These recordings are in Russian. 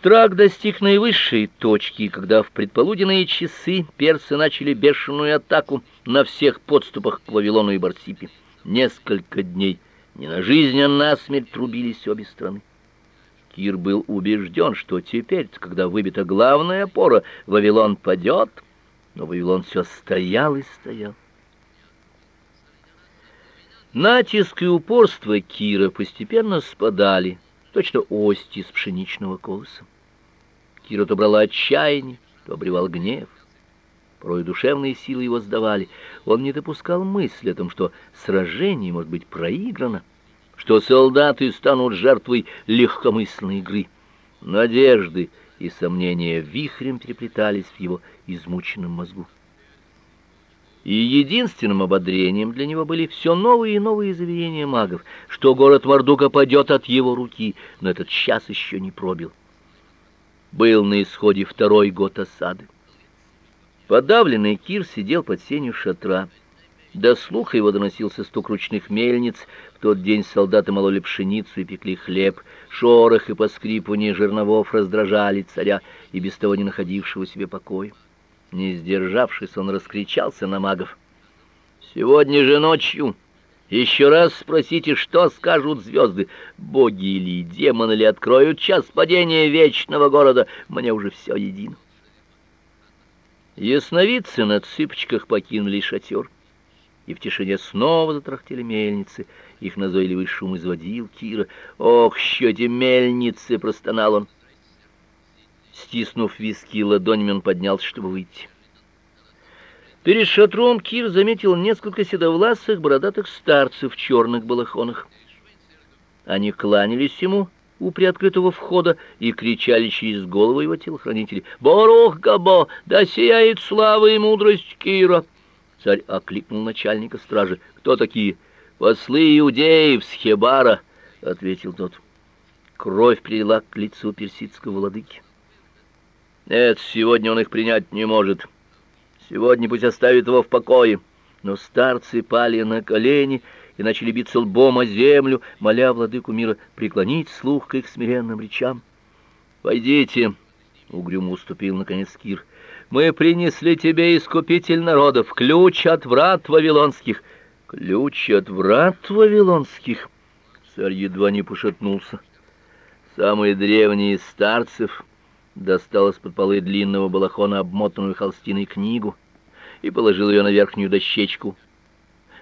Страх достиг наивысшей точки, когда в предполуденные часы персы начали бешеную атаку на всех подступах к Вавилону и Барсипе. Несколько дней не на жизнь, а на смерть трубились обе страны. Кир был убежден, что теперь, когда выбита главная опора, Вавилон падет, но Вавилон все стоял и стоял. Натиск и упорство Кира постепенно спадали, точно ости с пшеничного колоса. Кира то брала отчаяние, то обревал гнев. Порой душевные силы его сдавали. Он не допускал мысли о том, что сражение может быть проиграно, что солдаты станут жертвой легкомысленной игры. Надежды и сомнения вихрем переплетались в его измученном мозгу. И единственным ободрением для него были все новые и новые заверения магов, что город Мордука падет от его руки, но этот час еще не пробил. Был на исходе второй год осады. Подавленный Кир сидел под сенью шатра. До слуха его доносился стук ручных мельниц. В тот день солдаты мололи пшеницу и пекли хлеб. Шорох и поскрипывание жерновов раздражали царя и без того не находившего себе покоя. Не сдержавшись, он раскричался на магов. «Сегодня же ночью еще раз спросите, что скажут звезды, боги или демоны ли откроют час падения вечного города, мне уже все едино». Ясновидцы на цыпочках покинули шатер, и в тишине снова затрахтели мельницы. Их назойливый шум изводил Кира. «Ох, эти мельницы!» — простонал он. Стиснув виски ладонями, он поднялся, чтобы выйти. Перед шатром Кир заметил несколько седовласых бородатых старцев в черных балахонах. Они кланялись ему у приоткрытого входа и кричали через голову его телохранителей «Борух Габо! Да сияет слава и мудрость Кира!» Царь окликнул начальника стражи. «Кто такие?» «Послы иудеев с Хебара», — ответил тот. Кровь прилила к лицу персидского владыки. Нет, сегодня он их принять не может. Сегодня пусть оставит его в покое. Но старцы пали на колени и начали биться лбом о землю, моля владыку мира преклонить слух к их смиренным речам. «Войдите!» — угрюмо уступил наконец Кир. «Мы принесли тебе, искупитель народов, ключ от врат вавилонских». «Ключ от врат вавилонских?» Царь едва не пошатнулся. Самые древние из старцев достал из-под полы длинного балахона обмотанную холстиной книгу и положил ее на верхнюю дощечку,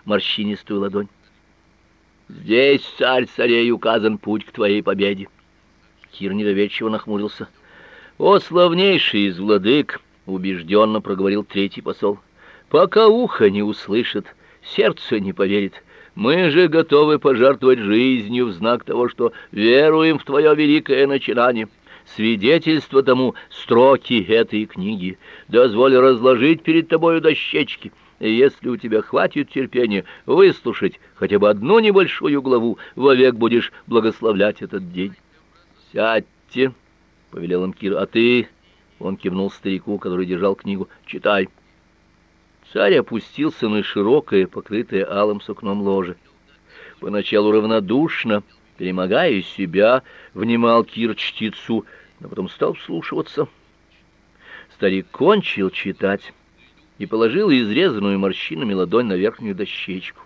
морщинистую ладонь. «Здесь, царь царей, указан путь к твоей победе!» Кир недоверчиво нахмурился. «О, славнейший из владык!» — убежденно проговорил третий посол. «Пока ухо не услышит, сердце не поверит. Мы же готовы пожертвовать жизнью в знак того, что веруем в твое великое начинание». Свидетельство тому строки этой книги. Дозволь разложить перед тобою дощечки. И если у тебя хватит терпения выслушать хотя бы одну небольшую главу, вовек будешь благословлять этот день. Сядьте, — повелел им Кир, — а ты, — он кивнул старику, который держал книгу, — читай. Царь опустился на широкое, покрытое алым сукном ложе. Поначалу равнодушно, перемогая себя, внимал Кир чтецу, но потом стал вслушиваться. Старик кончил читать и положил изрезанную морщинами ладонь на верхнюю дощечку.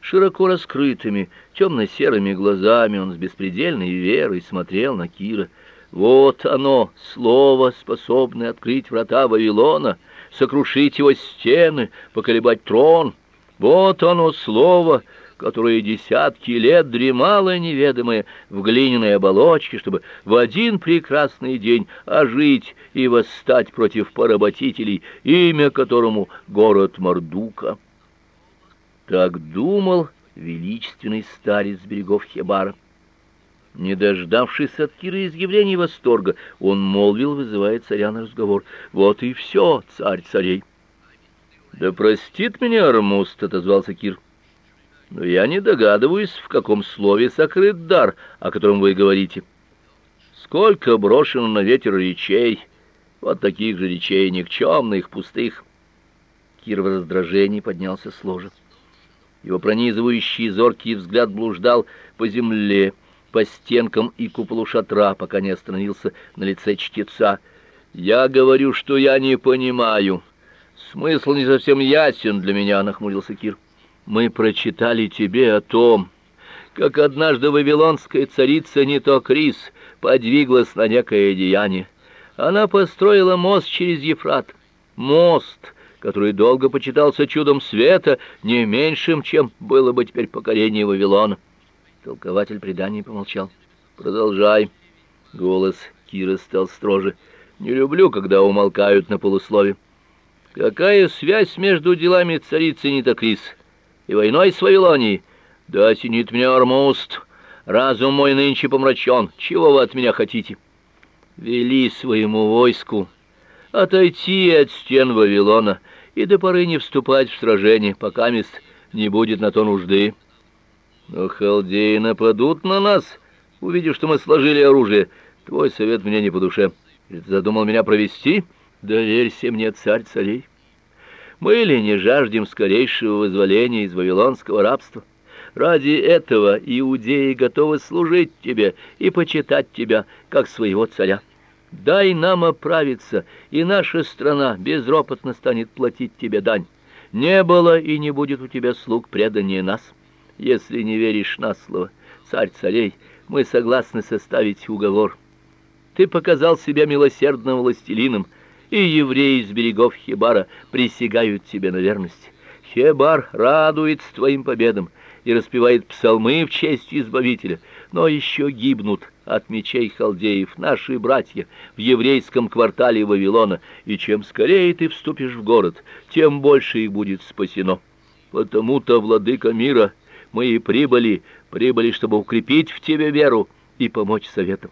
Широко раскрытыми, темно-серыми глазами он с беспредельной верой смотрел на Кира. Вот оно, слово, способное открыть врата Вавилона, сокрушить его стены, поколебать трон. Вот оно, слово, которое десятки лет дремало неведомое в глиняной оболочке, чтобы в один прекрасный день ожить и восстать против поработителей, имя которому город Мордука. Так думал величественный старец берегов Хебара. Не дождавшись от Кира изъявлений восторга, он молвил, вызывая царя на разговор. «Вот и все, царь царей!» «Да простит меня Армуст», — отозвался Кир но я не догадываюсь, в каком слове сокрыт дар, о котором вы говорите. Сколько брошено на ветер речей, вот таких же речей никчемных, пустых. Кир в раздражении поднялся с ложа. Его пронизывающий зоркий взгляд блуждал по земле, по стенкам и куполу шатра, пока не остановился на лице чтеца. «Я говорю, что я не понимаю. Смысл не совсем ясен для меня», — нахмурился Кир. «Мы прочитали тебе о том, как однажды вавилонская царица не то Крис подвиглась на некое деяние. Она построила мост через Ефрат. Мост, который долго почитался чудом света, не меньшим, чем было бы теперь покорение Вавилона. Толкователь преданий помолчал. «Продолжай». Голос Кира стал строже. «Не люблю, когда умолкают на полуслове. Какая связь между делами царицы Нитокрис и войной с Вавилонией? Да синит меня Армуст. Разум мой нынче помрачен. Чего вы от меня хотите?» «Вели своему войску отойти от стен Вавилона и до поры не вступать в сражение, пока мест не будет на то нужды». Но халдеи нападут на нас, увидев, что мы сложили оружие. Твой совет мне не по душе. Ты задумал меня провести? Доверься мне, царь царей. Мы ли не жаждем скорейшего вызволения из вавилонского рабства? Ради этого иудеи готовы служить тебе и почитать тебя, как своего царя. Дай нам оправиться, и наша страна безропотно станет платить тебе дань. Не было и не будет у тебя слуг преданнее нас». Если не веришь на слово, царь царей, мы согласны составить уговор. Ты показал себя милосердным властелином, и евреи из берегов Хебара присягают тебе на верность. Хебар радуется твоим победам и распевает псалмы в честь Избавителя, но еще гибнут от мечей халдеев наши братья в еврейском квартале Вавилона, и чем скорее ты вступишь в город, тем больше их будет спасено. Потому-то, владыка мира, мы и прибыли, прибыли, чтобы укрепить в тебе веру и помочь советам.